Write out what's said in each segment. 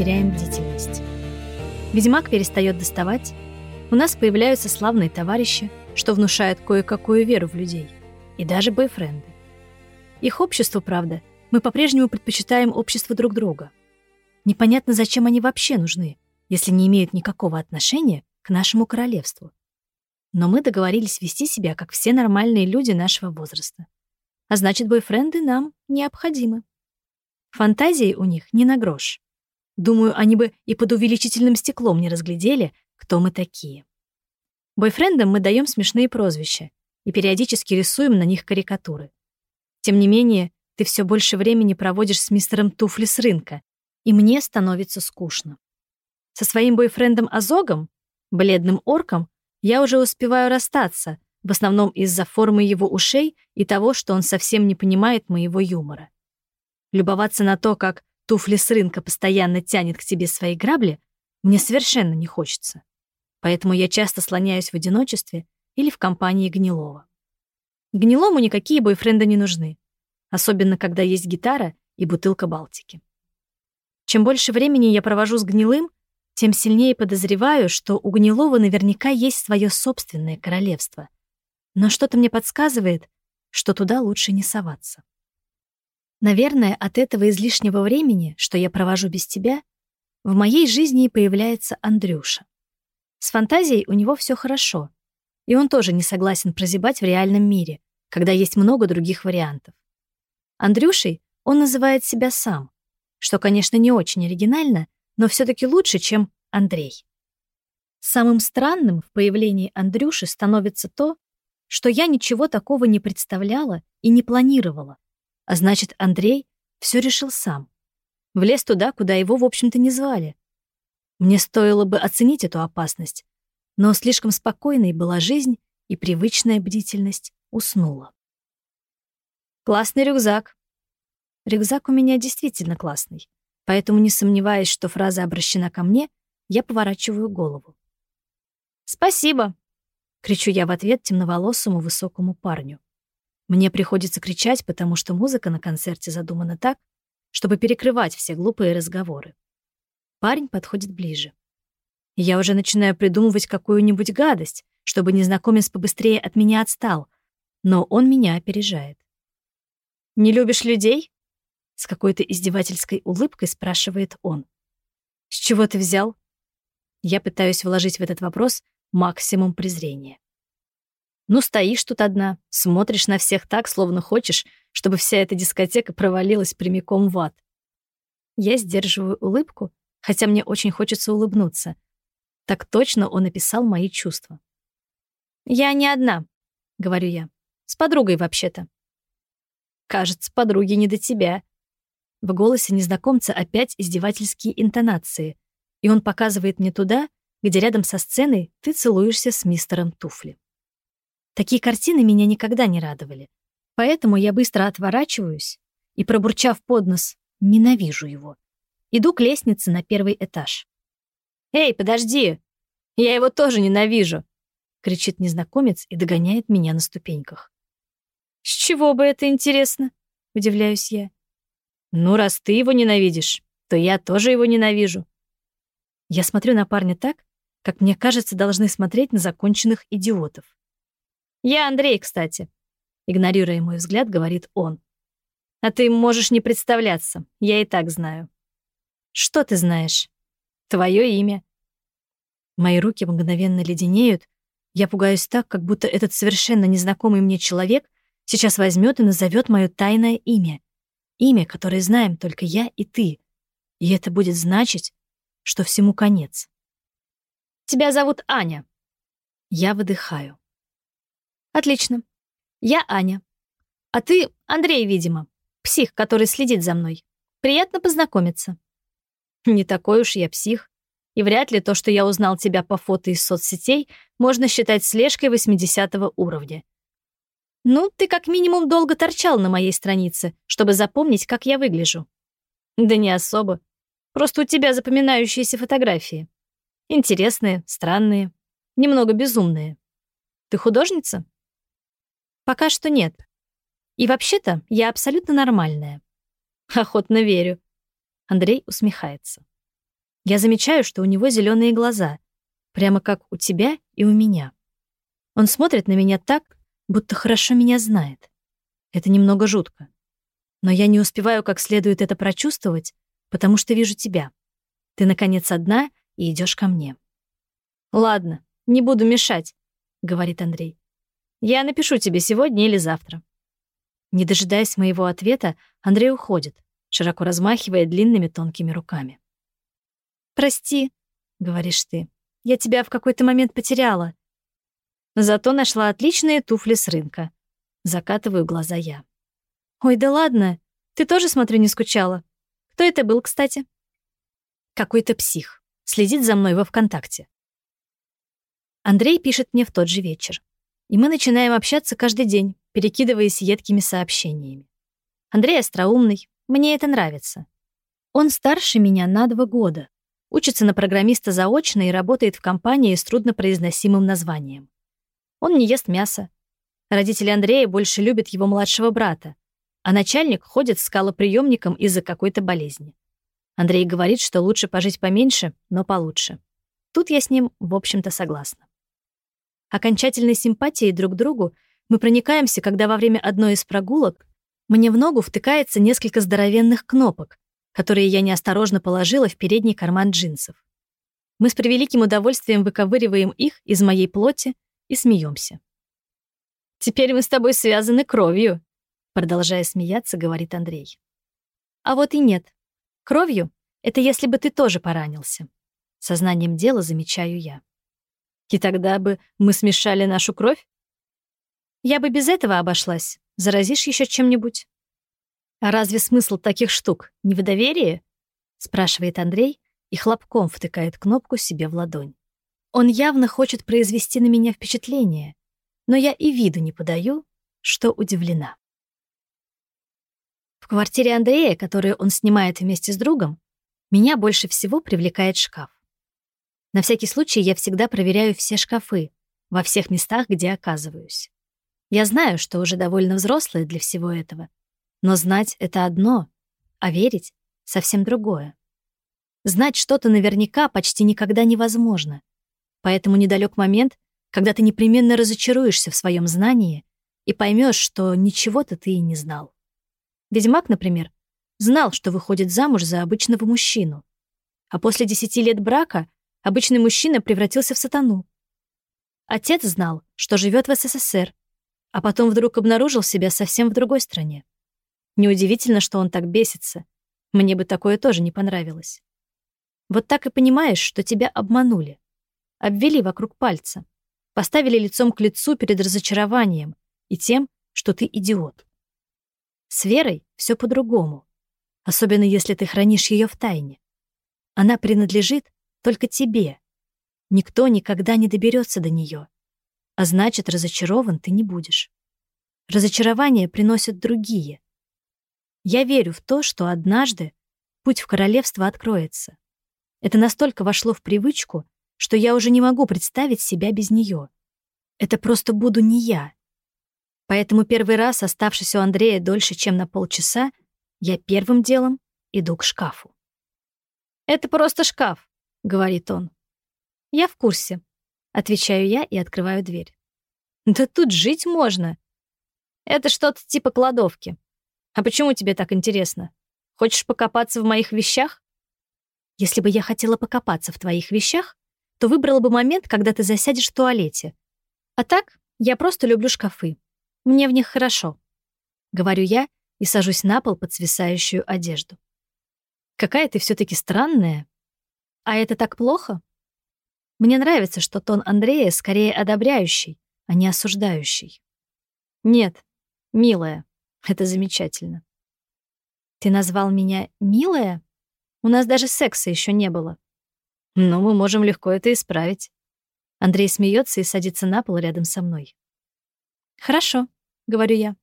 теряем бдительность. Ведьмак перестает доставать, у нас появляются славные товарищи, что внушает кое-какую веру в людей, и даже бойфренды. Их общество, правда, мы по-прежнему предпочитаем общество друг друга. Непонятно, зачем они вообще нужны, если не имеют никакого отношения к нашему королевству. Но мы договорились вести себя, как все нормальные люди нашего возраста. А значит, бойфренды нам необходимы. Фантазии у них не на грош. Думаю, они бы и под увеличительным стеклом не разглядели, кто мы такие. Бойфрендам мы даем смешные прозвища и периодически рисуем на них карикатуры. Тем не менее, ты все больше времени проводишь с мистером Туфли с рынка, и мне становится скучно. Со своим бойфрендом Азогом, бледным орком, я уже успеваю расстаться, в основном из-за формы его ушей и того, что он совсем не понимает моего юмора. Любоваться на то, как туфли с рынка постоянно тянет к тебе свои грабли, мне совершенно не хочется. Поэтому я часто слоняюсь в одиночестве или в компании Гнилова. Гнилому никакие бойфренды не нужны, особенно когда есть гитара и бутылка Балтики. Чем больше времени я провожу с Гнилым, тем сильнее подозреваю, что у Гнилова наверняка есть свое собственное королевство. Но что-то мне подсказывает, что туда лучше не соваться. Наверное, от этого излишнего времени, что я провожу без тебя, в моей жизни и появляется Андрюша. С фантазией у него все хорошо, и он тоже не согласен прозябать в реальном мире, когда есть много других вариантов. Андрюшей он называет себя сам, что, конечно, не очень оригинально, но все таки лучше, чем Андрей. Самым странным в появлении Андрюши становится то, что я ничего такого не представляла и не планировала. А значит, Андрей все решил сам. Влез туда, куда его, в общем-то, не звали. Мне стоило бы оценить эту опасность, но слишком спокойной была жизнь, и привычная бдительность уснула. Классный рюкзак. Рюкзак у меня действительно классный. Поэтому, не сомневаясь, что фраза обращена ко мне, я поворачиваю голову. «Спасибо!» — кричу я в ответ темноволосому высокому парню. Мне приходится кричать, потому что музыка на концерте задумана так, чтобы перекрывать все глупые разговоры. Парень подходит ближе. Я уже начинаю придумывать какую-нибудь гадость, чтобы незнакомец побыстрее от меня отстал, но он меня опережает. «Не любишь людей?» С какой-то издевательской улыбкой спрашивает он. «С чего ты взял?» Я пытаюсь вложить в этот вопрос максимум презрения. Ну, стоишь тут одна, смотришь на всех так, словно хочешь, чтобы вся эта дискотека провалилась прямиком в ад. Я сдерживаю улыбку, хотя мне очень хочется улыбнуться. Так точно он описал мои чувства. «Я не одна», — говорю я. «С подругой, вообще-то». «Кажется, подруги не до тебя», в голосе незнакомца опять издевательские интонации, и он показывает мне туда, где рядом со сценой ты целуешься с мистером Туфли. Такие картины меня никогда не радовали, поэтому я быстро отворачиваюсь и, пробурчав под нос «ненавижу его», иду к лестнице на первый этаж. «Эй, подожди! Я его тоже ненавижу!» — кричит незнакомец и догоняет меня на ступеньках. «С чего бы это интересно?» — удивляюсь я. Ну, раз ты его ненавидишь, то я тоже его ненавижу. Я смотрю на парня так, как мне кажется, должны смотреть на законченных идиотов. Я Андрей, кстати. Игнорируя мой взгляд, говорит он. А ты можешь не представляться, я и так знаю. Что ты знаешь? Твое имя. Мои руки мгновенно леденеют. Я пугаюсь так, как будто этот совершенно незнакомый мне человек сейчас возьмет и назовет мое тайное имя. Имя, которое знаем только я и ты. И это будет значить, что всему конец. Тебя зовут Аня. Я выдыхаю. Отлично. Я Аня. А ты Андрей, видимо. Псих, который следит за мной. Приятно познакомиться. Не такой уж я псих. И вряд ли то, что я узнал тебя по фото из соцсетей, можно считать слежкой 80 уровня. Ну, ты как минимум долго торчал на моей странице, чтобы запомнить, как я выгляжу. Да не особо. Просто у тебя запоминающиеся фотографии. Интересные, странные, немного безумные. Ты художница? Пока что нет. И вообще-то я абсолютно нормальная. Охотно верю. Андрей усмехается. Я замечаю, что у него зеленые глаза, прямо как у тебя и у меня. Он смотрит на меня так, будто хорошо меня знает. Это немного жутко. Но я не успеваю как следует это прочувствовать, потому что вижу тебя. Ты, наконец, одна и идешь ко мне. «Ладно, не буду мешать», — говорит Андрей. «Я напишу тебе сегодня или завтра». Не дожидаясь моего ответа, Андрей уходит, широко размахивая длинными тонкими руками. «Прости», — говоришь ты, — «я тебя в какой-то момент потеряла». Зато нашла отличные туфли с рынка. Закатываю глаза я. «Ой, да ладно, ты тоже, смотрю, не скучала. Кто это был, кстати?» Какой-то псих. Следит за мной во ВКонтакте. Андрей пишет мне в тот же вечер. И мы начинаем общаться каждый день, перекидываясь едкими сообщениями. Андрей остроумный, мне это нравится. Он старше меня на два года, учится на программиста заочно и работает в компании с труднопроизносимым названием. Он не ест мясо. Родители Андрея больше любят его младшего брата, а начальник ходит с скалоприемником из-за какой-то болезни. Андрей говорит, что лучше пожить поменьше, но получше. Тут я с ним, в общем-то, согласна. Окончательной симпатией друг к другу мы проникаемся, когда во время одной из прогулок мне в ногу втыкается несколько здоровенных кнопок, которые я неосторожно положила в передний карман джинсов. Мы с превеликим удовольствием выковыриваем их из моей плоти и смеемся. «Теперь мы с тобой связаны кровью», продолжая смеяться, говорит Андрей. «А вот и нет. Кровью — это если бы ты тоже поранился». Сознанием дела замечаю я. «И тогда бы мы смешали нашу кровь?» Я бы без этого обошлась. Заразишь еще чем-нибудь? А разве смысл таких штук не в доверии? спрашивает Андрей и хлопком втыкает кнопку себе в ладонь. Он явно хочет произвести на меня впечатление, но я и виду не подаю, что удивлена. В квартире Андрея, которую он снимает вместе с другом, меня больше всего привлекает шкаф. На всякий случай я всегда проверяю все шкафы во всех местах, где оказываюсь. Я знаю, что уже довольно взрослая для всего этого. Но знать — это одно, а верить — совсем другое. Знать что-то наверняка почти никогда невозможно. Поэтому недалек момент, когда ты непременно разочаруешься в своем знании и поймешь, что ничего-то ты и не знал. Ведьмак, например, знал, что выходит замуж за обычного мужчину, а после десяти лет брака обычный мужчина превратился в сатану. Отец знал, что живет в СССР, а потом вдруг обнаружил себя совсем в другой стране. Неудивительно, что он так бесится. Мне бы такое тоже не понравилось. Вот так и понимаешь, что тебя обманули. Обвели вокруг пальца. Поставили лицом к лицу перед разочарованием и тем, что ты идиот. С Верой все по-другому. Особенно если ты хранишь ее в тайне. Она принадлежит только тебе. Никто никогда не доберется до нее а значит, разочарован ты не будешь. Разочарование приносят другие. Я верю в то, что однажды путь в королевство откроется. Это настолько вошло в привычку, что я уже не могу представить себя без нее. Это просто буду не я. Поэтому первый раз, оставшись у Андрея дольше, чем на полчаса, я первым делом иду к шкафу. «Это просто шкаф», — говорит он. «Я в курсе», Отвечаю я и открываю дверь. Да тут жить можно. Это что-то типа кладовки. А почему тебе так интересно? Хочешь покопаться в моих вещах? Если бы я хотела покопаться в твоих вещах, то выбрала бы момент, когда ты засядешь в туалете. А так, я просто люблю шкафы. Мне в них хорошо. Говорю я и сажусь на пол под свисающую одежду. Какая ты все таки странная. А это так плохо? Мне нравится, что тон Андрея скорее одобряющий, а не осуждающий. Нет, милая, это замечательно. Ты назвал меня милая? У нас даже секса еще не было. Но мы можем легко это исправить. Андрей смеется и садится на пол рядом со мной. Хорошо, говорю я.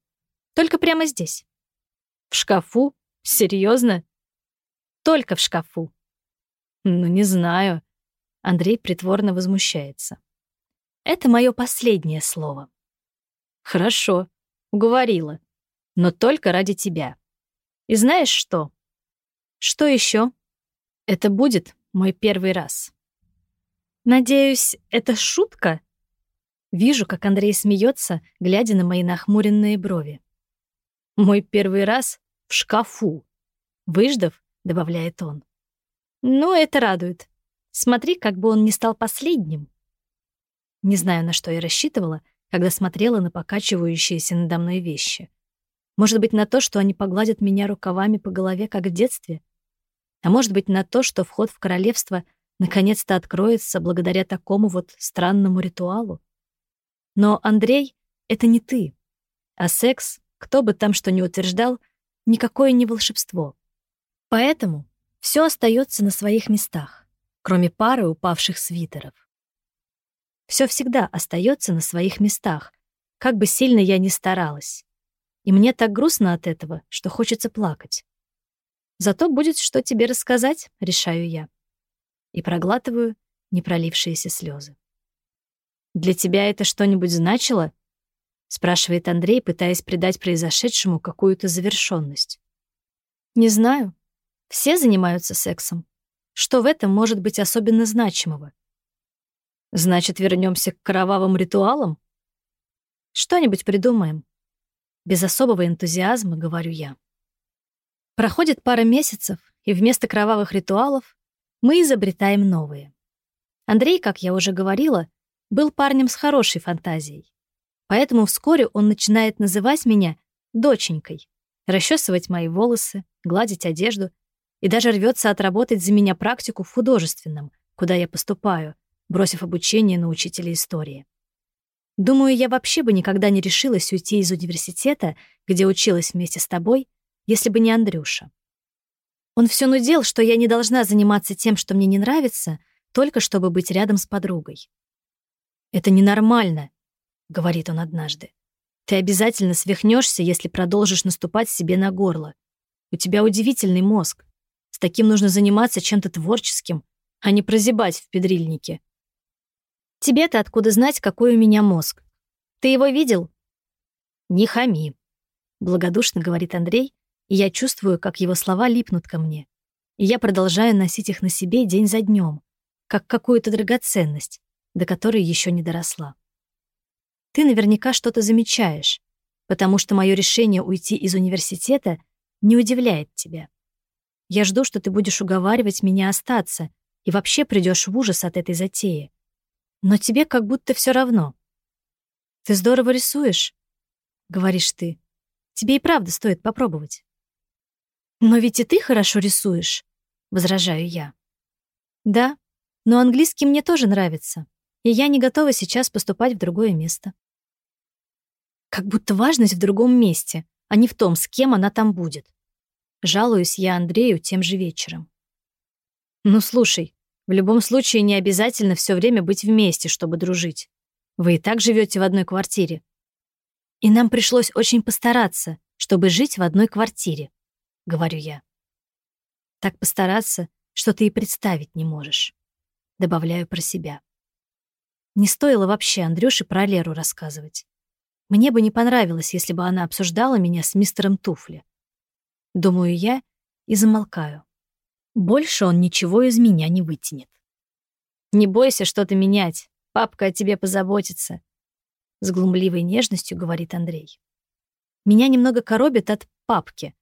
Только прямо здесь. В шкафу? Серьезно? Только в шкафу. Ну, не знаю. Андрей притворно возмущается. Это мое последнее слово. Хорошо, уговорила. Но только ради тебя. И знаешь что? Что еще? Это будет Мой первый раз. Надеюсь, это шутка? Вижу, как Андрей смеется, глядя на мои нахмуренные брови. Мой первый раз в шкафу. Выждав, добавляет он. Ну, это радует. Смотри, как бы он не стал последним. Не знаю, на что я рассчитывала, когда смотрела на покачивающиеся надо мной вещи. Может быть, на то, что они погладят меня рукавами по голове, как в детстве? А может быть, на то, что вход в королевство наконец-то откроется благодаря такому вот странному ритуалу? Но, Андрей, это не ты. А секс, кто бы там что ни утверждал, никакое не волшебство. Поэтому все остается на своих местах, кроме пары упавших свитеров. Все всегда остается на своих местах, как бы сильно я ни старалась. И мне так грустно от этого, что хочется плакать. Зато будет что тебе рассказать, решаю я. И проглатываю непролившиеся слезы. «Для тебя это что-нибудь значило?» — спрашивает Андрей, пытаясь придать произошедшему какую-то завершенность. «Не знаю. Все занимаются сексом. Что в этом может быть особенно значимого? Значит, вернемся к кровавым ритуалам? Что-нибудь придумаем. Без особого энтузиазма, говорю я. Проходит пара месяцев, и вместо кровавых ритуалов мы изобретаем новые. Андрей, как я уже говорила, был парнем с хорошей фантазией. Поэтому вскоре он начинает называть меня доченькой, расчесывать мои волосы, гладить одежду и даже рвется отработать за меня практику в художественном, куда я поступаю, бросив обучение на учителя истории. Думаю, я вообще бы никогда не решилась уйти из университета, где училась вместе с тобой, если бы не Андрюша. Он все нудел, что я не должна заниматься тем, что мне не нравится, только чтобы быть рядом с подругой. «Это ненормально», — говорит он однажды. «Ты обязательно свихнешься, если продолжишь наступать себе на горло. У тебя удивительный мозг. С таким нужно заниматься чем-то творческим, а не прозябать в педрильнике. Тебе-то откуда знать, какой у меня мозг? Ты его видел? Не хами, благодушно говорит Андрей, и я чувствую, как его слова липнут ко мне. И я продолжаю носить их на себе день за днем, как какую-то драгоценность, до которой еще не доросла. Ты наверняка что-то замечаешь, потому что мое решение уйти из университета не удивляет тебя. Я жду, что ты будешь уговаривать меня остаться и вообще придешь в ужас от этой затеи. Но тебе как будто все равно. Ты здорово рисуешь, говоришь ты. Тебе и правда стоит попробовать. Но ведь и ты хорошо рисуешь, возражаю я. Да, но английский мне тоже нравится, и я не готова сейчас поступать в другое место. Как будто важность в другом месте, а не в том, с кем она там будет. Жалуюсь я Андрею тем же вечером. Ну, слушай, в любом случае не обязательно все время быть вместе, чтобы дружить. Вы и так живете в одной квартире. И нам пришлось очень постараться, чтобы жить в одной квартире, говорю я. Так постараться, что ты и представить не можешь. Добавляю про себя. Не стоило вообще Андрюше про Леру рассказывать. Мне бы не понравилось, если бы она обсуждала меня с мистером Туфли. Думаю я и замолкаю. Больше он ничего из меня не вытянет. «Не бойся что-то менять. Папка о тебе позаботится», — с глумливой нежностью говорит Андрей. Меня немного коробит от папки.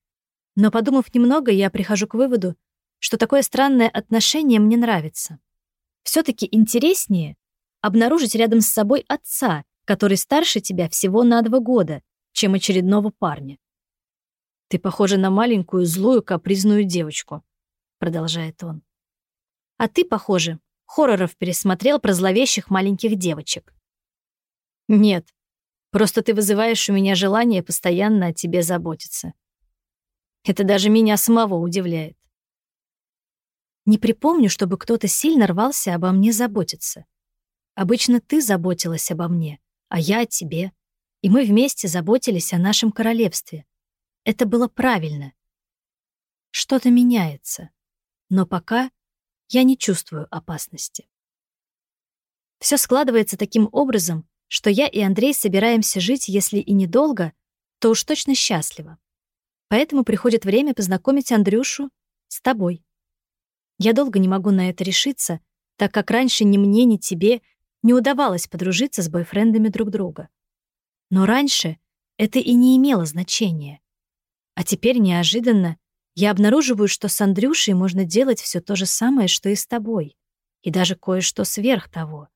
Но, подумав немного, я прихожу к выводу, что такое странное отношение мне нравится. все таки интереснее обнаружить рядом с собой отца, который старше тебя всего на два года, чем очередного парня. Ты похожа на маленькую, злую, капризную девочку, продолжает он. А ты, похоже, хорроров пересмотрел про зловещих маленьких девочек. Нет, просто ты вызываешь у меня желание постоянно о тебе заботиться. Это даже меня самого удивляет. Не припомню, чтобы кто-то сильно рвался обо мне заботиться. Обычно ты заботилась обо мне, а я о тебе, и мы вместе заботились о нашем королевстве. Это было правильно. Что-то меняется но пока я не чувствую опасности. Все складывается таким образом, что я и Андрей собираемся жить, если и недолго, то уж точно счастливо. Поэтому приходит время познакомить Андрюшу с тобой. Я долго не могу на это решиться, так как раньше ни мне, ни тебе не удавалось подружиться с бойфрендами друг друга. Но раньше это и не имело значения. А теперь неожиданно я обнаруживаю, что с Андрюшей можно делать все то же самое, что и с тобой, и даже кое-что сверх того.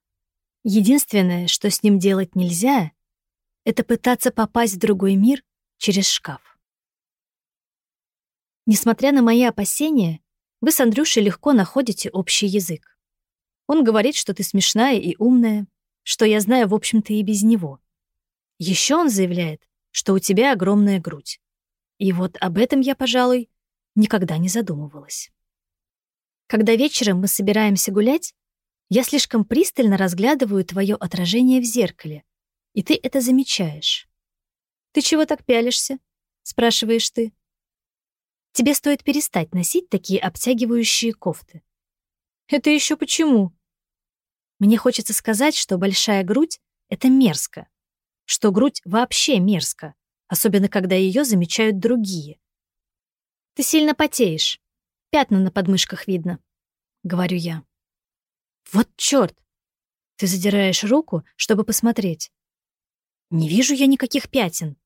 Единственное, что с ним делать нельзя, это пытаться попасть в другой мир через шкаф. Несмотря на мои опасения, вы с Андрюшей легко находите общий язык. Он говорит, что ты смешная и умная, что я знаю, в общем-то, и без него. Еще он заявляет, что у тебя огромная грудь. И вот об этом я, пожалуй, никогда не задумывалась. Когда вечером мы собираемся гулять, я слишком пристально разглядываю твое отражение в зеркале, и ты это замечаешь. «Ты чего так пялишься?» — спрашиваешь ты. Тебе стоит перестать носить такие обтягивающие кофты. Это еще почему? Мне хочется сказать, что большая грудь — это мерзко, что грудь вообще мерзко, особенно когда ее замечают другие. Ты сильно потеешь. Пятна на подмышках видно, — говорю я. Вот чёрт! Ты задираешь руку, чтобы посмотреть. Не вижу я никаких пятен.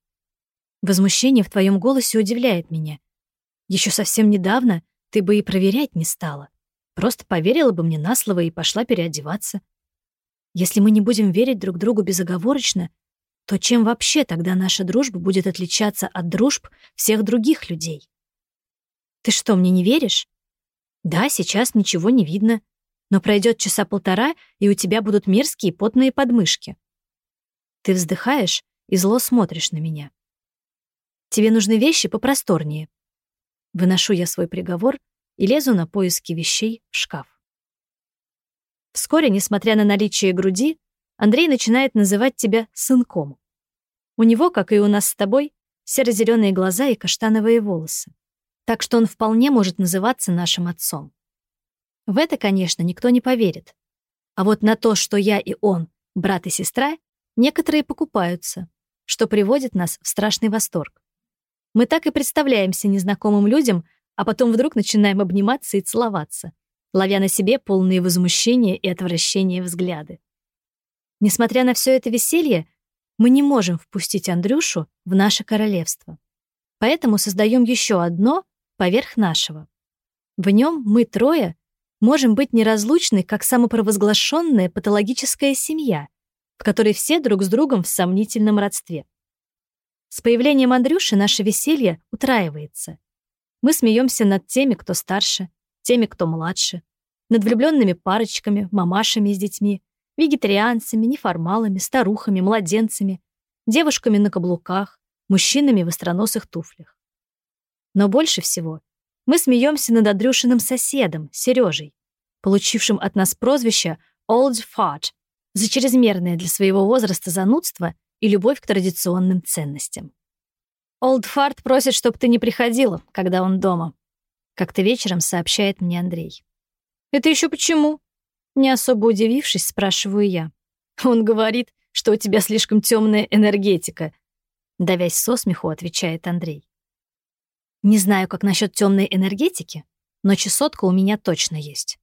Возмущение в твоем голосе удивляет меня. Еще совсем недавно ты бы и проверять не стала. Просто поверила бы мне на слово и пошла переодеваться. Если мы не будем верить друг другу безоговорочно, то чем вообще тогда наша дружба будет отличаться от дружб всех других людей? Ты что, мне не веришь? Да, сейчас ничего не видно, но пройдет часа полтора, и у тебя будут мерзкие потные подмышки. Ты вздыхаешь и зло смотришь на меня. Тебе нужны вещи попросторнее. Выношу я свой приговор и лезу на поиски вещей в шкаф. Вскоре, несмотря на наличие груди, Андрей начинает называть тебя сынком. У него, как и у нас с тобой, серо-зеленые глаза и каштановые волосы так что он вполне может называться нашим отцом. В это, конечно, никто не поверит. А вот на то, что я и он, брат и сестра, некоторые покупаются, что приводит нас в страшный восторг. Мы так и представляемся незнакомым людям, а потом вдруг начинаем обниматься и целоваться, ловя на себе полные возмущения и отвращения взгляды. Несмотря на все это веселье, мы не можем впустить Андрюшу в наше королевство. Поэтому создаем еще одно, поверх нашего. В нем мы трое можем быть неразлучны, как самопровозглашенная патологическая семья, в которой все друг с другом в сомнительном родстве. С появлением Андрюши наше веселье утраивается. Мы смеемся над теми, кто старше, теми, кто младше, над влюбленными парочками, мамашами с детьми, вегетарианцами, неформалами, старухами, младенцами, девушками на каблуках, мужчинами в остроносых туфлях. Но больше всего мы смеемся над Андрюшиным соседом, Сережей, получившим от нас прозвище Old Fart за чрезмерное для своего возраста занудство и любовь к традиционным ценностям. Old Fart просит, чтобы ты не приходила, когда он дома. Как-то вечером сообщает мне Андрей. Это еще почему? Не особо удивившись, спрашиваю я. Он говорит, что у тебя слишком темная энергетика. Давясь со смеху, отвечает Андрей. Не знаю, как насчет темной энергетики, но чесотка у меня точно есть.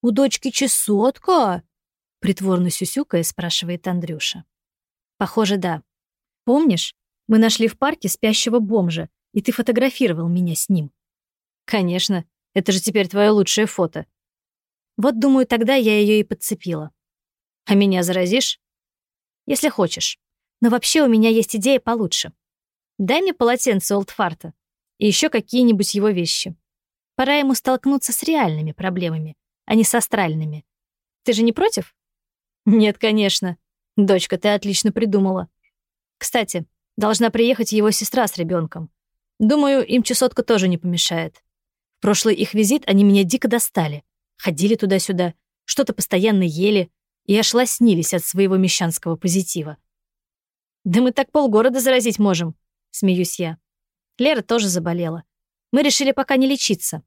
«У дочки чесотка?» — притворно сюсюкая спрашивает Андрюша. «Похоже, да. Помнишь, мы нашли в парке спящего бомжа, и ты фотографировал меня с ним?» «Конечно. Это же теперь твое лучшее фото». Вот, думаю, тогда я ее и подцепила. «А меня заразишь?» «Если хочешь. Но вообще у меня есть идея получше. Дай мне полотенце Олдфарта и еще какие-нибудь его вещи. Пора ему столкнуться с реальными проблемами, а не с астральными. Ты же не против? Нет, конечно. Дочка, ты отлично придумала. Кстати, должна приехать его сестра с ребенком. Думаю, им чесотка тоже не помешает. В прошлый их визит они меня дико достали. Ходили туда-сюда, что-то постоянно ели и аж лоснились от своего мещанского позитива. «Да мы так полгорода заразить можем», — смеюсь я. Лера тоже заболела. Мы решили пока не лечиться.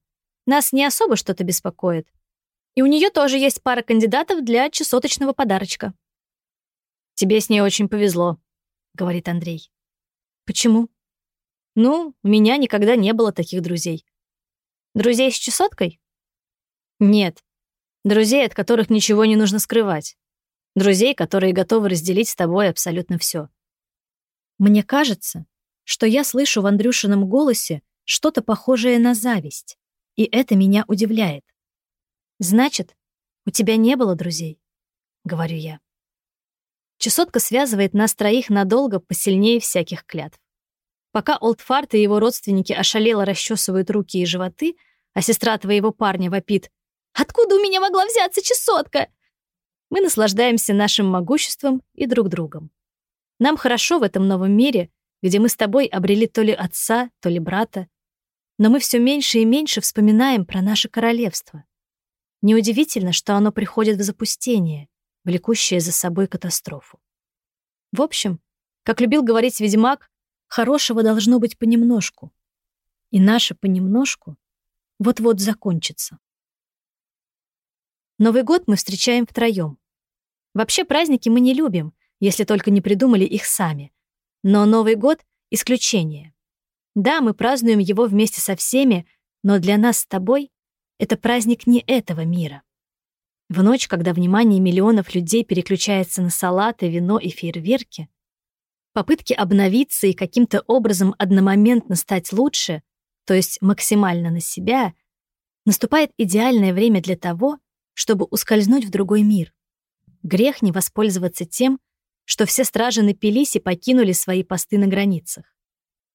Нас не особо что-то беспокоит. И у нее тоже есть пара кандидатов для чесоточного подарочка. «Тебе с ней очень повезло», — говорит Андрей. «Почему?» «Ну, у меня никогда не было таких друзей». «Друзей с чесоткой?» Нет. Друзей, от которых ничего не нужно скрывать. Друзей, которые готовы разделить с тобой абсолютно все. Мне кажется, что я слышу в Андрюшином голосе что-то похожее на зависть, и это меня удивляет. Значит, у тебя не было друзей, говорю я. Чесотка связывает нас троих надолго посильнее всяких клятв. Пока Олдфарт и его родственники ошалело расчесывают руки и животы, а сестра твоего парня вопит «Откуда у меня могла взяться чесотка?» Мы наслаждаемся нашим могуществом и друг другом. Нам хорошо в этом новом мире, где мы с тобой обрели то ли отца, то ли брата, но мы все меньше и меньше вспоминаем про наше королевство. Неудивительно, что оно приходит в запустение, влекущее за собой катастрофу. В общем, как любил говорить ведьмак, хорошего должно быть понемножку. И наше понемножку вот-вот закончится. Новый год мы встречаем втроем. Вообще праздники мы не любим, если только не придумали их сами. Но Новый год — исключение. Да, мы празднуем его вместе со всеми, но для нас с тобой это праздник не этого мира. В ночь, когда внимание миллионов людей переключается на салаты, вино и фейерверки, попытки обновиться и каким-то образом одномоментно стать лучше, то есть максимально на себя, наступает идеальное время для того, чтобы ускользнуть в другой мир. Грех не воспользоваться тем, что все стражи напились и покинули свои посты на границах.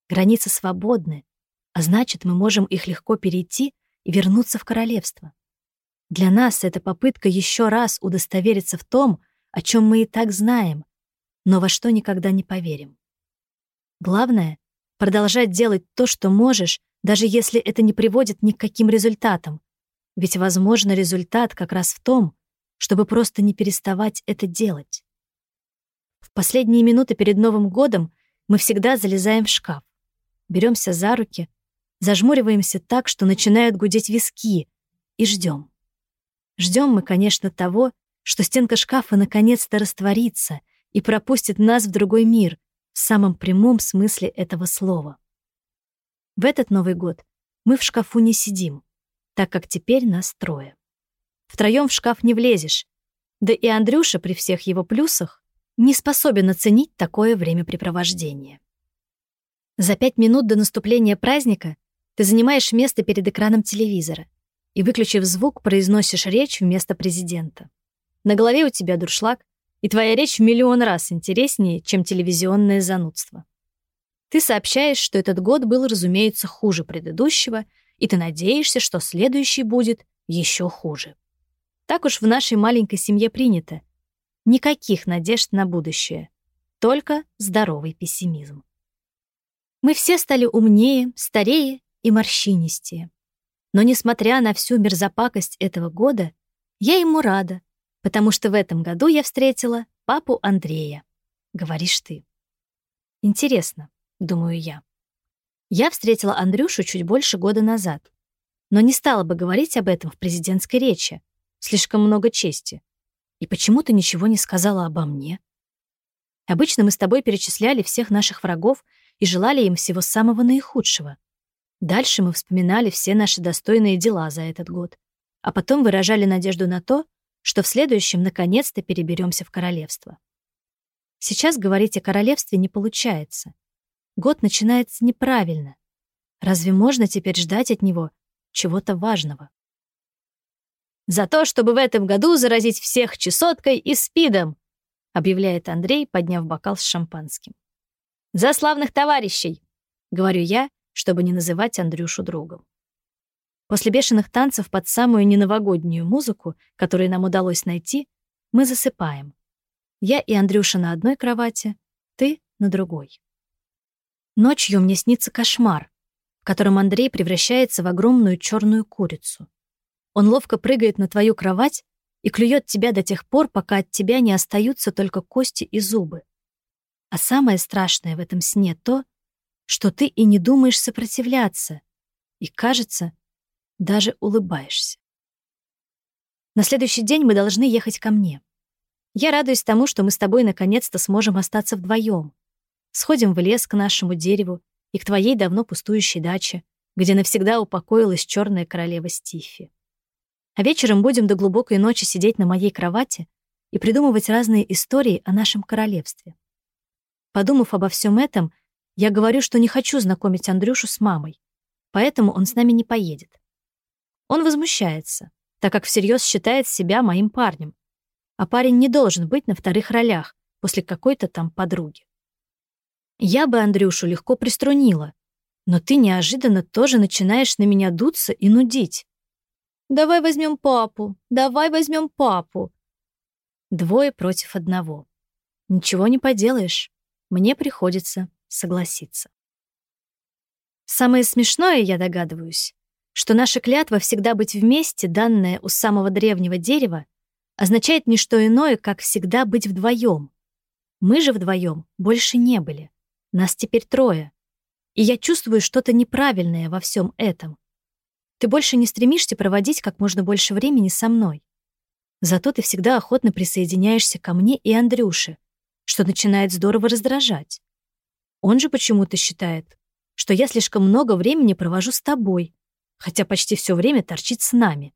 Границы свободны, а значит, мы можем их легко перейти и вернуться в королевство. Для нас это попытка еще раз удостовериться в том, о чем мы и так знаем, но во что никогда не поверим. Главное — продолжать делать то, что можешь, даже если это не приводит ни к каким результатам, ведь, возможно, результат как раз в том, чтобы просто не переставать это делать. В последние минуты перед Новым годом мы всегда залезаем в шкаф, беремся за руки, зажмуриваемся так, что начинают гудеть виски, и ждем. Ждем мы, конечно, того, что стенка шкафа наконец-то растворится и пропустит нас в другой мир в самом прямом смысле этого слова. В этот Новый год мы в шкафу не сидим, так как теперь нас трое. Втроем в шкаф не влезешь. Да и Андрюша при всех его плюсах не способен оценить такое времяпрепровождение. За пять минут до наступления праздника ты занимаешь место перед экраном телевизора и, выключив звук, произносишь речь вместо президента. На голове у тебя дуршлаг, и твоя речь в миллион раз интереснее, чем телевизионное занудство. Ты сообщаешь, что этот год был, разумеется, хуже предыдущего, и ты надеешься, что следующий будет еще хуже. Так уж в нашей маленькой семье принято. Никаких надежд на будущее. Только здоровый пессимизм. Мы все стали умнее, старее и морщинистее. Но несмотря на всю мерзопакость этого года, я ему рада, потому что в этом году я встретила папу Андрея. Говоришь ты. Интересно, думаю я. Я встретила Андрюшу чуть больше года назад, но не стала бы говорить об этом в президентской речи, Слишком много чести. И почему ты ничего не сказала обо мне? Обычно мы с тобой перечисляли всех наших врагов и желали им всего самого наихудшего. Дальше мы вспоминали все наши достойные дела за этот год, а потом выражали надежду на то, что в следующем наконец-то переберемся в королевство. Сейчас говорить о королевстве не получается. Год начинается неправильно. Разве можно теперь ждать от него чего-то важного? За то, чтобы в этом году заразить всех чесоткой и спидом, объявляет Андрей, подняв бокал с шампанским. За славных товарищей, говорю я, чтобы не называть Андрюшу другом. После бешеных танцев под самую неновогоднюю музыку, которую нам удалось найти, мы засыпаем. Я и Андрюша на одной кровати, ты на другой. Ночью мне снится кошмар, в котором Андрей превращается в огромную черную курицу. Он ловко прыгает на твою кровать и клюет тебя до тех пор, пока от тебя не остаются только кости и зубы. А самое страшное в этом сне то, что ты и не думаешь сопротивляться, и, кажется, даже улыбаешься. На следующий день мы должны ехать ко мне. Я радуюсь тому, что мы с тобой наконец-то сможем остаться вдвоем. Сходим в лес к нашему дереву и к твоей давно пустующей даче, где навсегда упокоилась черная королева Стифи. А вечером будем до глубокой ночи сидеть на моей кровати и придумывать разные истории о нашем королевстве. Подумав обо всем этом, я говорю, что не хочу знакомить Андрюшу с мамой, поэтому он с нами не поедет. Он возмущается, так как всерьез считает себя моим парнем, а парень не должен быть на вторых ролях после какой-то там подруги. Я бы Андрюшу легко приструнила, но ты неожиданно тоже начинаешь на меня дуться и нудить. «Давай возьмем папу, давай возьмем папу». Двое против одного. Ничего не поделаешь, мне приходится согласиться. Самое смешное, я догадываюсь, что наша клятва всегда быть вместе, данная у самого древнего дерева, означает не что иное, как всегда быть вдвоем. Мы же вдвоем больше не были. Нас теперь трое. И я чувствую что-то неправильное во всем этом. Ты больше не стремишься проводить как можно больше времени со мной. Зато ты всегда охотно присоединяешься ко мне и Андрюше, что начинает здорово раздражать. Он же почему-то считает, что я слишком много времени провожу с тобой, хотя почти все время торчит с нами.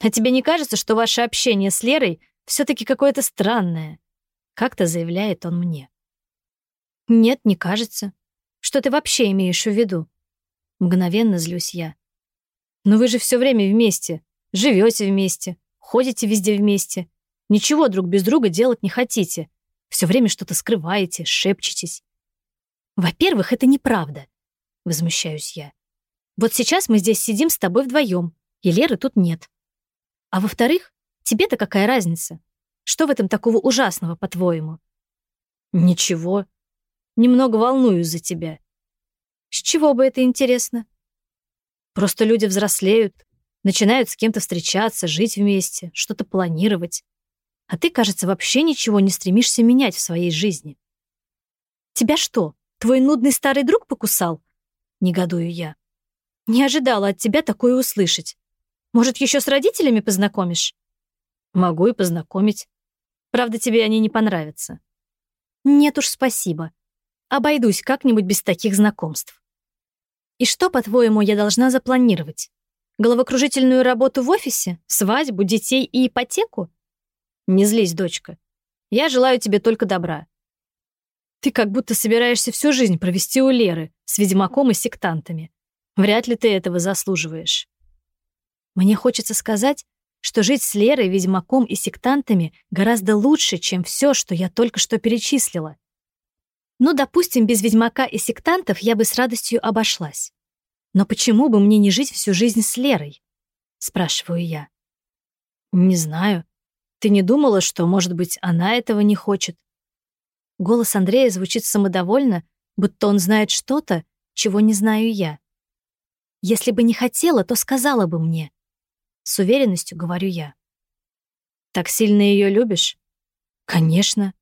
А тебе не кажется, что ваше общение с Лерой все таки какое-то странное? Как-то заявляет он мне. Нет, не кажется. Что ты вообще имеешь в виду? Мгновенно злюсь я. Но вы же все время вместе, живете вместе, ходите везде вместе. Ничего друг без друга делать не хотите. Все время что-то скрываете, шепчетесь. Во-первых, это неправда, возмущаюсь я. Вот сейчас мы здесь сидим с тобой вдвоем, и Леры тут нет. А во-вторых, тебе-то какая разница? Что в этом такого ужасного, по-твоему? Ничего. Немного волнуюсь за тебя. С чего бы это интересно? Просто люди взрослеют, начинают с кем-то встречаться, жить вместе, что-то планировать. А ты, кажется, вообще ничего не стремишься менять в своей жизни. Тебя что, твой нудный старый друг покусал? Негодую я. Не ожидала от тебя такое услышать. Может, еще с родителями познакомишь? Могу и познакомить. Правда, тебе они не понравятся. Нет уж, спасибо. Обойдусь как-нибудь без таких знакомств. И что, по-твоему, я должна запланировать? Головокружительную работу в офисе, свадьбу, детей и ипотеку? Не злись, дочка. Я желаю тебе только добра. Ты как будто собираешься всю жизнь провести у Леры с ведьмаком и сектантами. Вряд ли ты этого заслуживаешь. Мне хочется сказать, что жить с Лерой, ведьмаком и сектантами гораздо лучше, чем все, что я только что перечислила. Ну, допустим, без ведьмака и сектантов я бы с радостью обошлась. Но почему бы мне не жить всю жизнь с Лерой? Спрашиваю я. Не знаю. Ты не думала, что, может быть, она этого не хочет? Голос Андрея звучит самодовольно, будто он знает что-то, чего не знаю я. Если бы не хотела, то сказала бы мне. С уверенностью говорю я. Так сильно ее любишь? Конечно.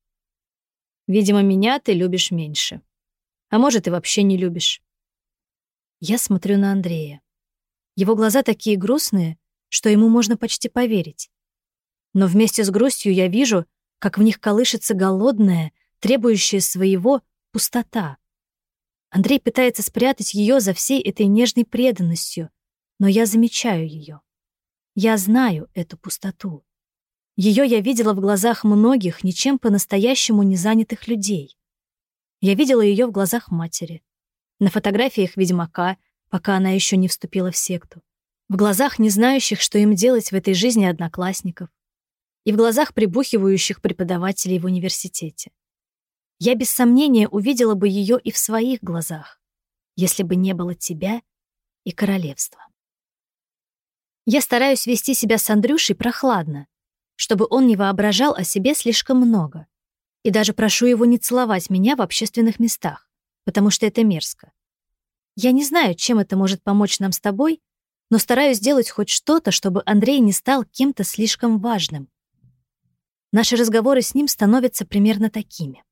Видимо, меня ты любишь меньше. А может, и вообще не любишь. Я смотрю на Андрея. Его глаза такие грустные, что ему можно почти поверить. Но вместе с грустью я вижу, как в них колышется голодная, требующая своего пустота. Андрей пытается спрятать ее за всей этой нежной преданностью, но я замечаю ее. Я знаю эту пустоту. Ее я видела в глазах многих ничем по-настоящему не занятых людей. Я видела ее в глазах матери, на фотографиях ведьмака, пока она еще не вступила в секту, в глазах не знающих, что им делать в этой жизни одноклассников, и в глазах прибухивающих преподавателей в университете я без сомнения увидела бы ее и в своих глазах, если бы не было тебя и королевства. Я стараюсь вести себя с Андрюшей прохладно, чтобы он не воображал о себе слишком много. И даже прошу его не целовать меня в общественных местах, потому что это мерзко. Я не знаю, чем это может помочь нам с тобой, но стараюсь сделать хоть что-то, чтобы Андрей не стал кем-то слишком важным. Наши разговоры с ним становятся примерно такими.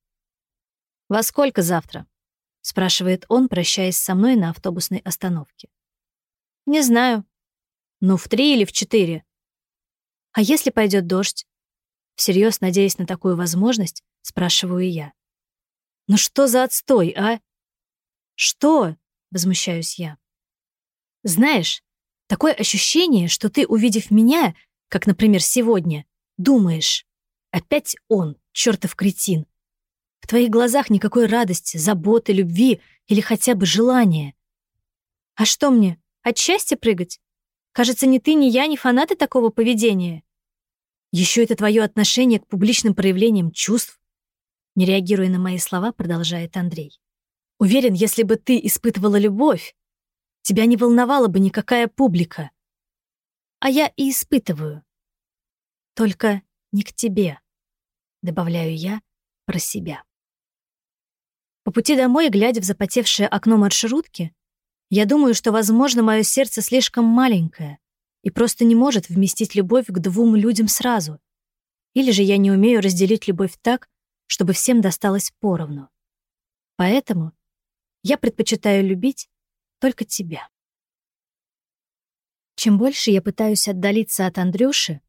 «Во сколько завтра?» — спрашивает он, прощаясь со мной на автобусной остановке. «Не знаю. Ну, в три или в четыре?» «А если пойдет дождь?» Всерьез, надеясь на такую возможность, спрашиваю я. «Ну что за отстой, а?» «Что?» — возмущаюсь я. «Знаешь, Такое ощущение, что ты, увидев меня, как, например, сегодня, думаешь, опять он, чертов кретин. В твоих глазах никакой радости, заботы, любви или хотя бы желания. А что мне, от счастья прыгать? Кажется, ни ты, ни я не фанаты такого поведения. Еще это твое отношение к публичным проявлениям чувств. Не реагируя на мои слова, продолжает Андрей. Уверен, если бы ты испытывала любовь, тебя не волновала бы никакая публика. А я и испытываю. Только не к тебе, добавляю я про себя. По пути домой, глядя в запотевшее окно маршрутки, я думаю, что, возможно, мое сердце слишком маленькое и просто не может вместить любовь к двум людям сразу. Или же я не умею разделить любовь так, чтобы всем досталось поровну. Поэтому я предпочитаю любить только тебя. Чем больше я пытаюсь отдалиться от Андрюши,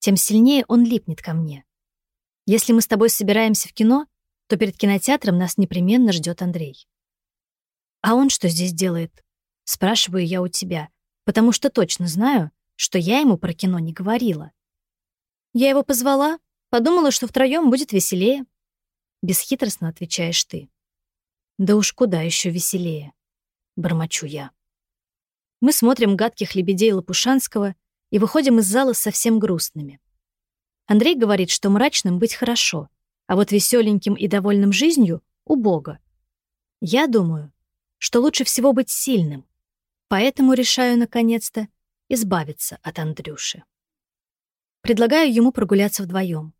тем сильнее он липнет ко мне. Если мы с тобой собираемся в кино, то перед кинотеатром нас непременно ждет Андрей. А он что здесь делает? Спрашиваю я у тебя, потому что точно знаю, что я ему про кино не говорила. Я его позвала, подумала, что втроем будет веселее. Бесхитростно отвечаешь ты. Да уж куда еще веселее, бормочу я. Мы смотрим гадких лебедей Лопушанского и выходим из зала совсем грустными. Андрей говорит, что мрачным быть хорошо, а вот веселеньким и довольным жизнью — убого. Я думаю, что лучше всего быть сильным, Поэтому решаю, наконец-то, избавиться от Андрюши. Предлагаю ему прогуляться вдвоем.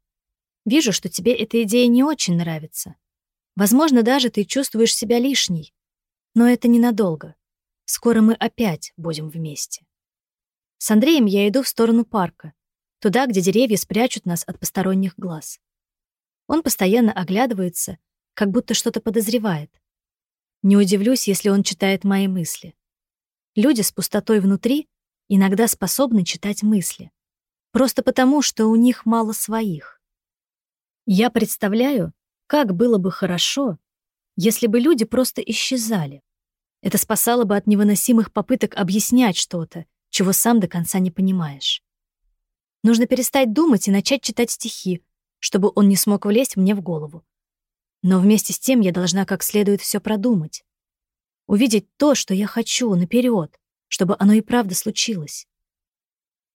Вижу, что тебе эта идея не очень нравится. Возможно, даже ты чувствуешь себя лишней. Но это ненадолго. Скоро мы опять будем вместе. С Андреем я иду в сторону парка, туда, где деревья спрячут нас от посторонних глаз. Он постоянно оглядывается, как будто что-то подозревает. Не удивлюсь, если он читает мои мысли. Люди с пустотой внутри иногда способны читать мысли. Просто потому, что у них мало своих. Я представляю, как было бы хорошо, если бы люди просто исчезали. Это спасало бы от невыносимых попыток объяснять что-то, чего сам до конца не понимаешь. Нужно перестать думать и начать читать стихи, чтобы он не смог влезть мне в голову. Но вместе с тем я должна как следует все продумать увидеть то, что я хочу, наперед, чтобы оно и правда случилось.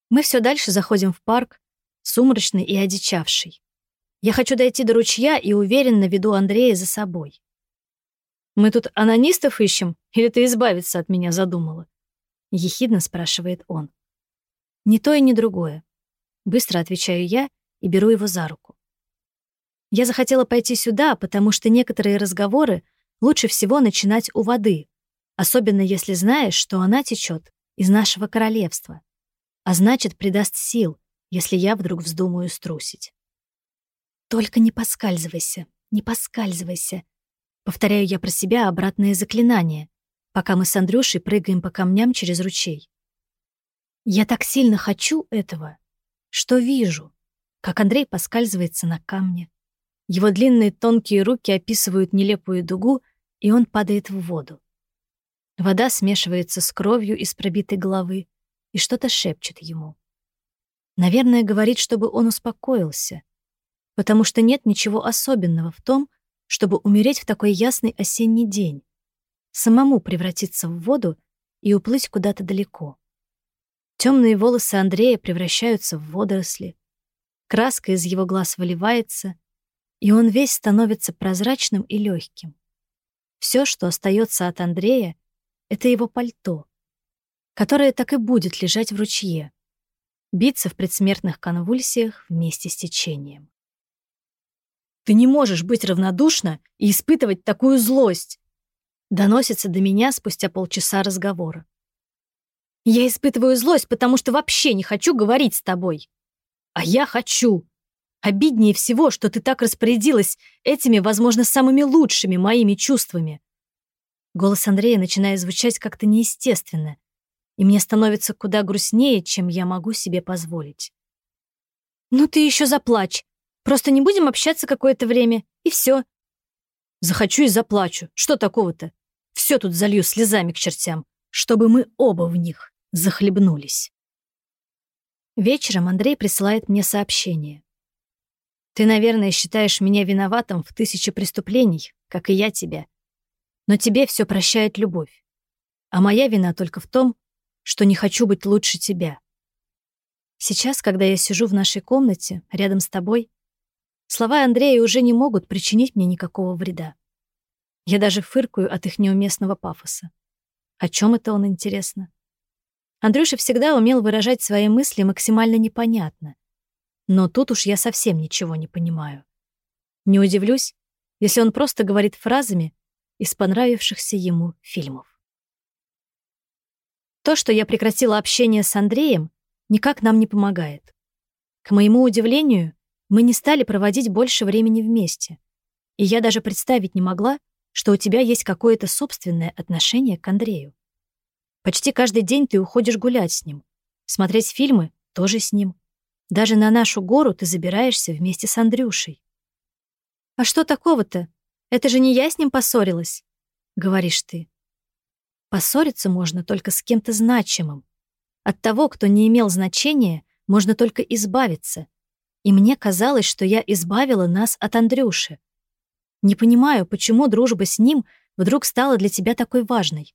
Мы все дальше заходим в парк, сумрачный и одичавший. Я хочу дойти до ручья и уверенно веду Андрея за собой. «Мы тут анонистов ищем, или ты избавиться от меня задумала?» — ехидно спрашивает он. «Ни то и ни другое». Быстро отвечаю я и беру его за руку. Я захотела пойти сюда, потому что некоторые разговоры лучше всего начинать у воды, особенно если знаешь, что она течет из нашего королевства, а значит, придаст сил, если я вдруг вздумаю струсить. «Только не поскальзывайся, не поскальзывайся», повторяю я про себя обратное заклинание, пока мы с Андрюшей прыгаем по камням через ручей. Я так сильно хочу этого, что вижу, как Андрей поскальзывается на камне, его длинные тонкие руки описывают нелепую дугу, и он падает в воду. Вода смешивается с кровью из пробитой головы и что-то шепчет ему. Наверное, говорит, чтобы он успокоился, потому что нет ничего особенного в том, чтобы умереть в такой ясный осенний день, самому превратиться в воду и уплыть куда-то далеко. Темные волосы Андрея превращаются в водоросли, краска из его глаз выливается, и он весь становится прозрачным и легким. Все, что остается от Андрея, это его пальто, которое так и будет лежать в ручье, биться в предсмертных конвульсиях вместе с течением. «Ты не можешь быть равнодушна и испытывать такую злость!» доносится до меня спустя полчаса разговора. «Я испытываю злость, потому что вообще не хочу говорить с тобой. А я хочу!» Обиднее всего, что ты так распорядилась этими, возможно, самыми лучшими моими чувствами. Голос Андрея начинает звучать как-то неестественно, и мне становится куда грустнее, чем я могу себе позволить. «Ну ты еще заплачь. Просто не будем общаться какое-то время, и все. Захочу и заплачу. Что такого-то? Все тут залью слезами к чертям, чтобы мы оба в них захлебнулись. Вечером Андрей присылает мне сообщение. «Ты, наверное, считаешь меня виноватым в тысяче преступлений, как и я тебя. Но тебе все прощает любовь. А моя вина только в том, что не хочу быть лучше тебя. Сейчас, когда я сижу в нашей комнате, рядом с тобой, слова Андрея уже не могут причинить мне никакого вреда. Я даже фыркаю от их неуместного пафоса. О чем это он, интересно? Андрюша всегда умел выражать свои мысли максимально непонятно. Но тут уж я совсем ничего не понимаю. Не удивлюсь, если он просто говорит фразами из понравившихся ему фильмов. То, что я прекратила общение с Андреем, никак нам не помогает. К моему удивлению, мы не стали проводить больше времени вместе. И я даже представить не могла, что у тебя есть какое-то собственное отношение к Андрею. Почти каждый день ты уходишь гулять с ним. Смотреть фильмы тоже с ним. Даже на нашу гору ты забираешься вместе с Андрюшей. «А что такого-то? Это же не я с ним поссорилась», — говоришь ты. Поссориться можно только с кем-то значимым. От того, кто не имел значения, можно только избавиться. И мне казалось, что я избавила нас от Андрюши. Не понимаю, почему дружба с ним вдруг стала для тебя такой важной.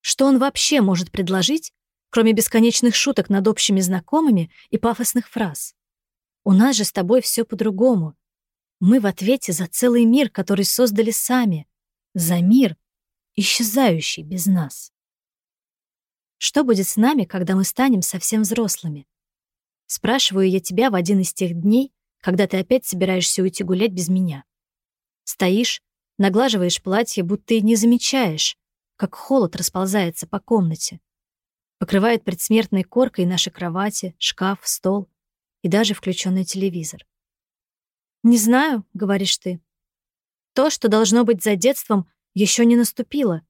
Что он вообще может предложить, кроме бесконечных шуток над общими знакомыми и пафосных фраз? У нас же с тобой все по-другому. Мы в ответе за целый мир, который создали сами. За мир, исчезающий без нас. Что будет с нами, когда мы станем совсем взрослыми? Спрашиваю я тебя в один из тех дней, когда ты опять собираешься уйти гулять без меня. Стоишь, наглаживаешь платье, будто и не замечаешь, как холод расползается по комнате. Покрывает предсмертной коркой наши кровати, шкаф, стол и даже включенный телевизор. «Не знаю», — говоришь ты. «То, что должно быть за детством, еще не наступило.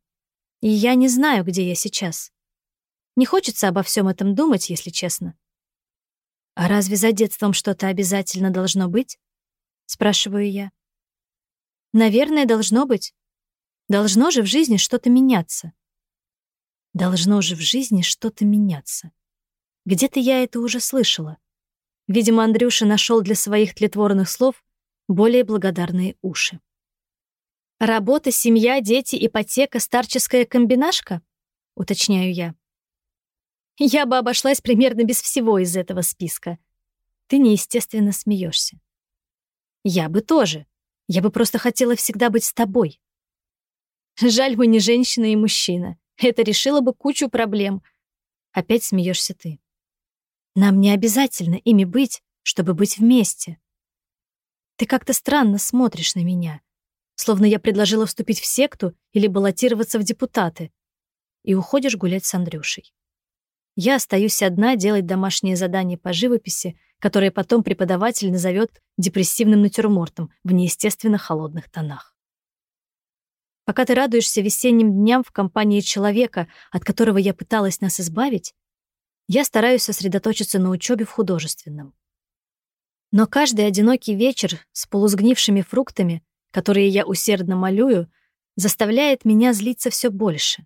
И я не знаю, где я сейчас. Не хочется обо всем этом думать, если честно. А разве за детством что-то обязательно должно быть? Спрашиваю я. Наверное, должно быть. Должно же в жизни что-то меняться. Должно же в жизни что-то меняться. Где-то я это уже слышала. Видимо, Андрюша нашел для своих тлетворных слов более благодарные уши. Работа, семья, дети, ипотека, старческая комбинашка? Уточняю я. Я бы обошлась примерно без всего из этого списка. Ты неестественно смеешься. Я бы тоже. Я бы просто хотела всегда быть с тобой. Жаль, мы не женщина и мужчина. Это решило бы кучу проблем. Опять смеешься ты. Нам не обязательно ими быть, чтобы быть вместе. Ты как-то странно смотришь на меня словно я предложила вступить в секту или баллотироваться в депутаты, и уходишь гулять с Андрюшей. Я остаюсь одна делать домашние задания по живописи, которые потом преподаватель назовет депрессивным натюрмортом в неестественно холодных тонах. Пока ты радуешься весенним дням в компании человека, от которого я пыталась нас избавить, я стараюсь сосредоточиться на учебе в художественном. Но каждый одинокий вечер с полусгнившими фруктами которые я усердно малюю, заставляет меня злиться все больше.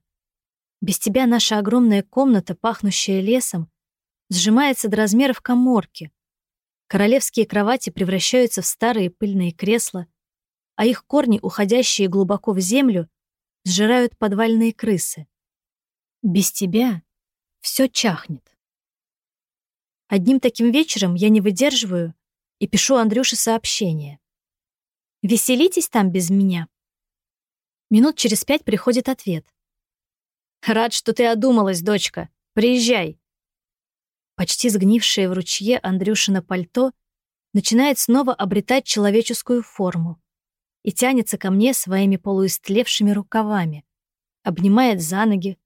Без тебя наша огромная комната, пахнущая лесом, сжимается до размеров коморки. Королевские кровати превращаются в старые пыльные кресла, а их корни, уходящие глубоко в землю, сжирают подвальные крысы. Без тебя все чахнет. Одним таким вечером я не выдерживаю и пишу Андрюше сообщение. Веселитесь там без меня. Минут через пять приходит ответ. Рад, что ты одумалась, дочка. Приезжай. Почти сгнившее в ручье Андрюшина пальто начинает снова обретать человеческую форму и тянется ко мне своими полуистлевшими рукавами, обнимает за ноги,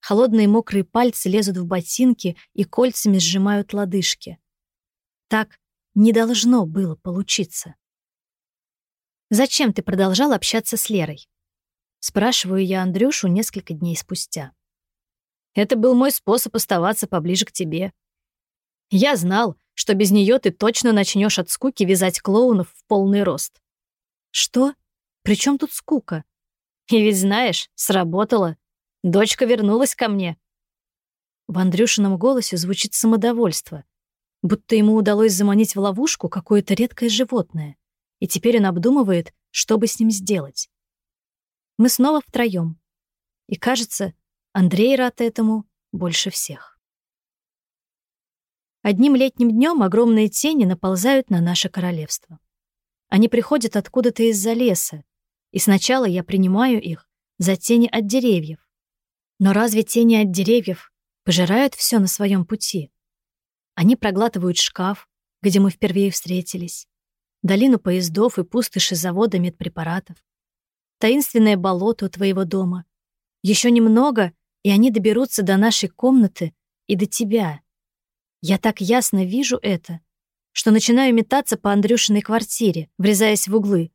холодные мокрые пальцы лезут в ботинки и кольцами сжимают лодыжки. Так не должно было получиться. Зачем ты продолжал общаться с Лерой? Спрашиваю я Андрюшу несколько дней спустя. Это был мой способ оставаться поближе к тебе. Я знал, что без нее ты точно начнешь от скуки вязать клоунов в полный рост. Что? При чем тут скука? И ведь знаешь, сработало. Дочка вернулась ко мне. В Андрюшином голосе звучит самодовольство, будто ему удалось заманить в ловушку какое-то редкое животное, и теперь он обдумывает, что бы с ним сделать. Мы снова втроем, и, кажется, Андрей рад этому больше всех. Одним летним днем огромные тени наползают на наше королевство. Они приходят откуда-то из-за леса, и сначала я принимаю их за тени от деревьев. Но разве тени от деревьев пожирают все на своем пути? Они проглатывают шкаф, где мы впервые встретились, долину поездов и пустоши завода медпрепаратов, таинственное болото у твоего дома. Еще немного, и они доберутся до нашей комнаты и до тебя. Я так ясно вижу это, что начинаю метаться по Андрюшиной квартире, врезаясь в углы.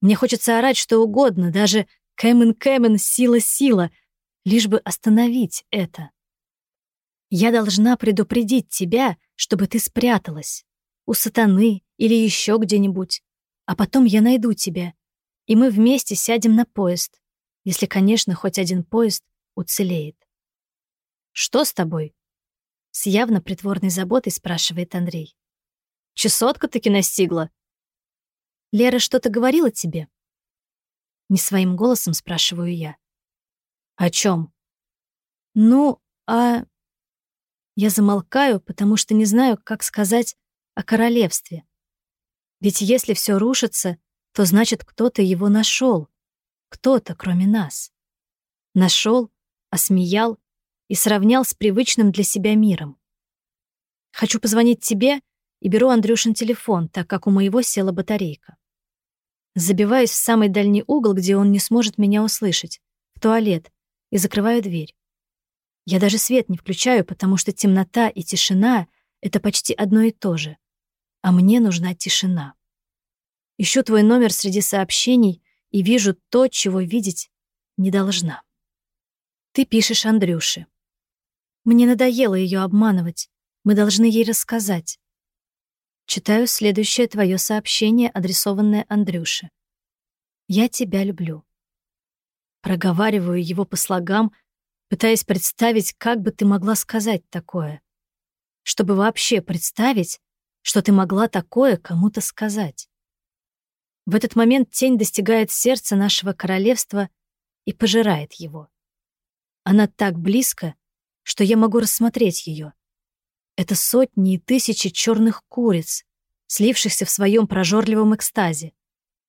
Мне хочется орать что угодно, даже «Кэмен, Кэмен, сила, сила», лишь бы остановить это. Я должна предупредить тебя, чтобы ты спряталась. У сатаны или еще где-нибудь. А потом я найду тебя, и мы вместе сядем на поезд, если, конечно, хоть один поезд уцелеет. «Что с тобой?» С явно притворной заботой спрашивает Андрей. Чесотка таки настигла. Лера что-то говорила тебе? Не своим голосом спрашиваю я. О чем? Ну, а... Я замолкаю, потому что не знаю, как сказать о королевстве. Ведь если все рушится, то значит, кто-то его нашел. Кто-то, кроме нас. Нашел, осмеял и сравнял с привычным для себя миром. Хочу позвонить тебе и беру Андрюшин телефон, так как у моего села батарейка. Забиваюсь в самый дальний угол, где он не сможет меня услышать, в туалет, и закрываю дверь. Я даже свет не включаю, потому что темнота и тишина — это почти одно и то же. А мне нужна тишина. Ищу твой номер среди сообщений и вижу то, чего видеть не должна. Ты пишешь Андрюше. Мне надоело ее обманывать. Мы должны ей рассказать. Читаю следующее твое сообщение, адресованное Андрюше. «Я тебя люблю». Проговариваю его по слогам, пытаясь представить, как бы ты могла сказать такое. Чтобы вообще представить, что ты могла такое кому-то сказать. В этот момент тень достигает сердца нашего королевства и пожирает его. Она так близко, что я могу рассмотреть ее. Это сотни и тысячи черных куриц, слившихся в своем прожорливом экстазе.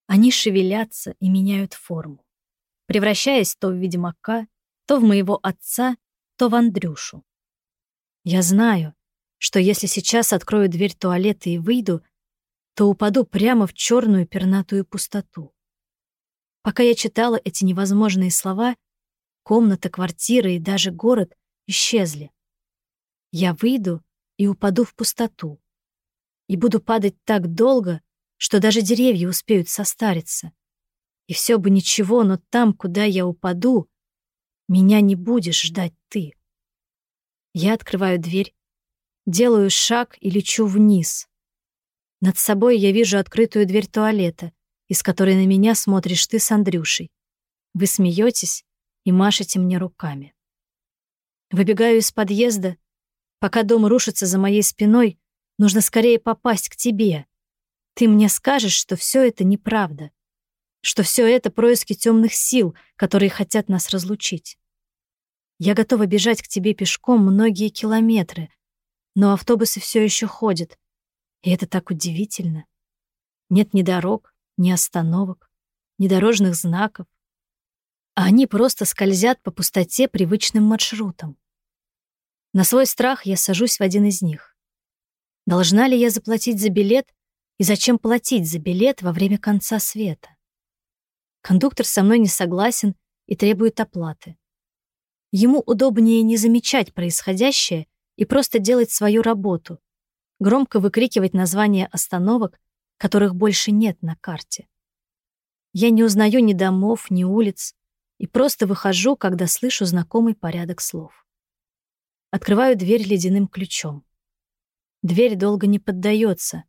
Они шевелятся и меняют форму, превращаясь то в ведьмака, то в моего отца, то в Андрюшу. Я знаю, что если сейчас открою дверь туалета и выйду, то упаду прямо в черную пернатую пустоту. Пока я читала эти невозможные слова, комната, квартира и даже город исчезли. Я выйду и упаду в пустоту. И буду падать так долго, что даже деревья успеют состариться. И все бы ничего, но там, куда я упаду, меня не будешь ждать ты. Я открываю дверь, делаю шаг и лечу вниз. Над собой я вижу открытую дверь туалета, из которой на меня смотришь ты с Андрюшей. Вы смеетесь и машете мне руками. Выбегаю из подъезда Пока дом рушится за моей спиной, нужно скорее попасть к тебе. Ты мне скажешь, что все это неправда, что все это происки темных сил, которые хотят нас разлучить. Я готова бежать к тебе пешком многие километры, но автобусы все еще ходят, и это так удивительно. Нет ни дорог, ни остановок, ни дорожных знаков, а они просто скользят по пустоте привычным маршрутом. На свой страх я сажусь в один из них. Должна ли я заплатить за билет и зачем платить за билет во время конца света? Кондуктор со мной не согласен и требует оплаты. Ему удобнее не замечать происходящее и просто делать свою работу, громко выкрикивать названия остановок, которых больше нет на карте. Я не узнаю ни домов, ни улиц и просто выхожу, когда слышу знакомый порядок слов. Открываю дверь ледяным ключом. Дверь долго не поддается.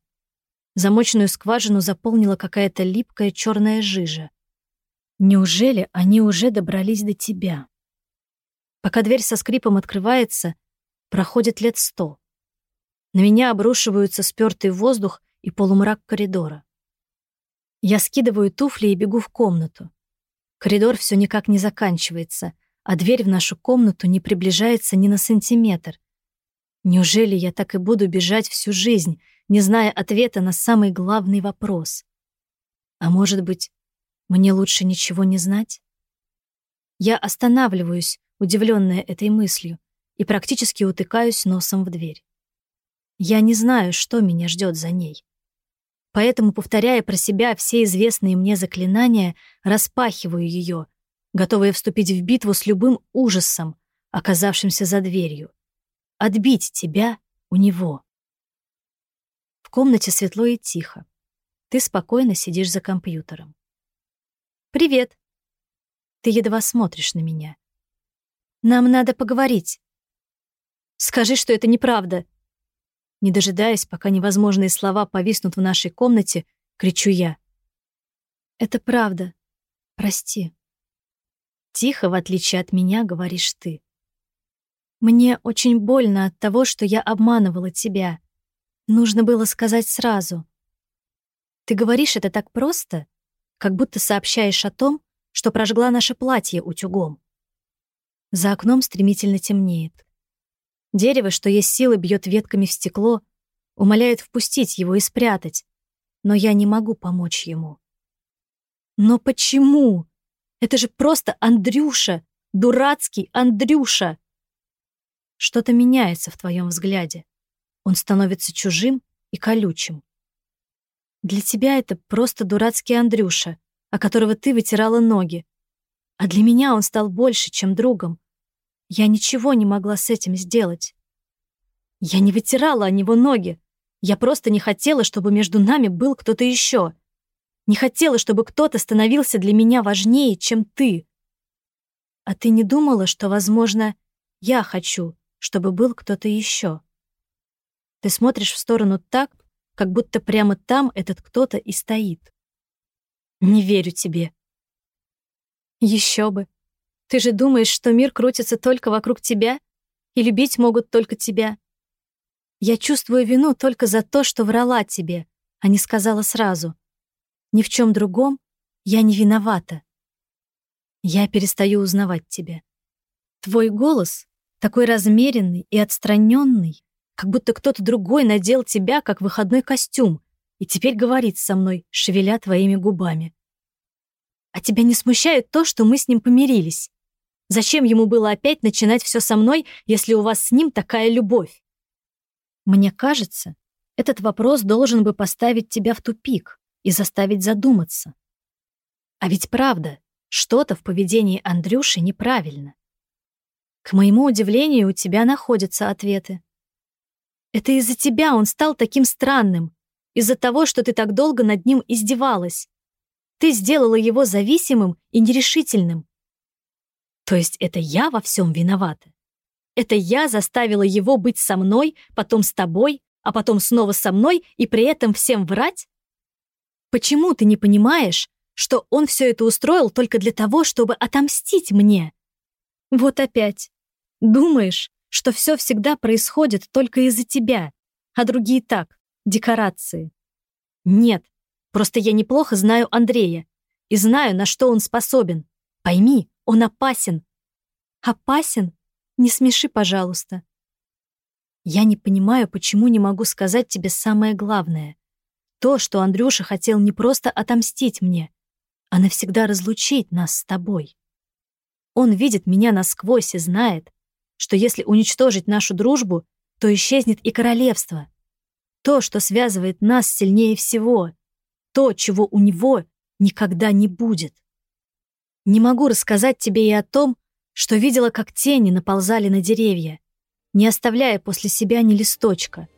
Замочную скважину заполнила какая-то липкая черная жижа. Неужели они уже добрались до тебя? Пока дверь со скрипом открывается, проходит лет сто. На меня обрушиваются спёртый воздух и полумрак коридора. Я скидываю туфли и бегу в комнату. Коридор все никак не заканчивается, а дверь в нашу комнату не приближается ни на сантиметр. Неужели я так и буду бежать всю жизнь, не зная ответа на самый главный вопрос? А может быть, мне лучше ничего не знать? Я останавливаюсь, удивленная этой мыслью, и практически утыкаюсь носом в дверь. Я не знаю, что меня ждет за ней. Поэтому, повторяя про себя все известные мне заклинания, распахиваю ее, готовая вступить в битву с любым ужасом, оказавшимся за дверью. Отбить тебя у него. В комнате светло и тихо. Ты спокойно сидишь за компьютером. «Привет!» Ты едва смотришь на меня. «Нам надо поговорить». «Скажи, что это неправда!» Не дожидаясь, пока невозможные слова повиснут в нашей комнате, кричу я. «Это правда. Прости». Тихо, в отличие от меня, говоришь ты. «Мне очень больно от того, что я обманывала тебя. Нужно было сказать сразу». Ты говоришь это так просто, как будто сообщаешь о том, что прожгла наше платье утюгом. За окном стремительно темнеет. Дерево, что есть силы, бьет ветками в стекло, умоляет впустить его и спрятать, но я не могу помочь ему. Но почему? Это же просто Андрюша, дурацкий Андрюша. Что-то меняется в твоем взгляде. Он становится чужим и колючим. Для тебя это просто дурацкий Андрюша, о которого ты вытирала ноги. А для меня он стал больше, чем другом. Я ничего не могла с этим сделать. Я не вытирала о него ноги. Я просто не хотела, чтобы между нами был кто-то еще. Не хотела, чтобы кто-то становился для меня важнее, чем ты. А ты не думала, что, возможно, я хочу, чтобы был кто-то еще? Ты смотришь в сторону так, как будто прямо там этот кто-то и стоит. Не верю тебе. Еще бы. Ты же думаешь, что мир крутится только вокруг тебя? И любить могут только тебя? Я чувствую вину только за то, что врала тебе, а не сказала сразу. Ни в чем другом я не виновата. Я перестаю узнавать тебя. Твой голос такой размеренный и отстраненный, как будто кто-то другой надел тебя, как выходной костюм, и теперь говорит со мной, шевеля твоими губами. А тебя не смущает то, что мы с ним помирились? Зачем ему было опять начинать все со мной, если у вас с ним такая любовь? Мне кажется, этот вопрос должен бы поставить тебя в тупик и заставить задуматься. А ведь правда, что-то в поведении Андрюши неправильно. К моему удивлению, у тебя находятся ответы. Это из-за тебя он стал таким странным, из-за того, что ты так долго над ним издевалась. Ты сделала его зависимым и нерешительным. То есть это я во всем виновата? Это я заставила его быть со мной, потом с тобой, а потом снова со мной и при этом всем врать? Почему ты не понимаешь, что он все это устроил только для того, чтобы отомстить мне? Вот опять. Думаешь, что все всегда происходит только из-за тебя, а другие так, декорации. Нет, просто я неплохо знаю Андрея и знаю, на что он способен. Пойми, он опасен. Опасен? Не смеши, пожалуйста. Я не понимаю, почему не могу сказать тебе самое главное. То, что Андрюша хотел не просто отомстить мне, а навсегда разлучить нас с тобой. Он видит меня насквозь и знает, что если уничтожить нашу дружбу, то исчезнет и королевство. То, что связывает нас сильнее всего. То, чего у него никогда не будет. Не могу рассказать тебе и о том, что видела, как тени наползали на деревья, не оставляя после себя ни листочка,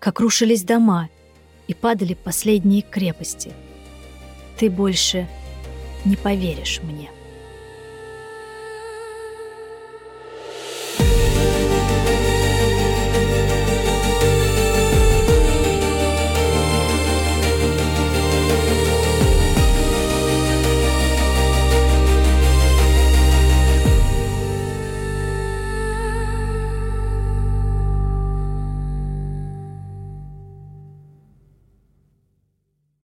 как рушились дома и падали последние крепости. Ты больше не поверишь мне.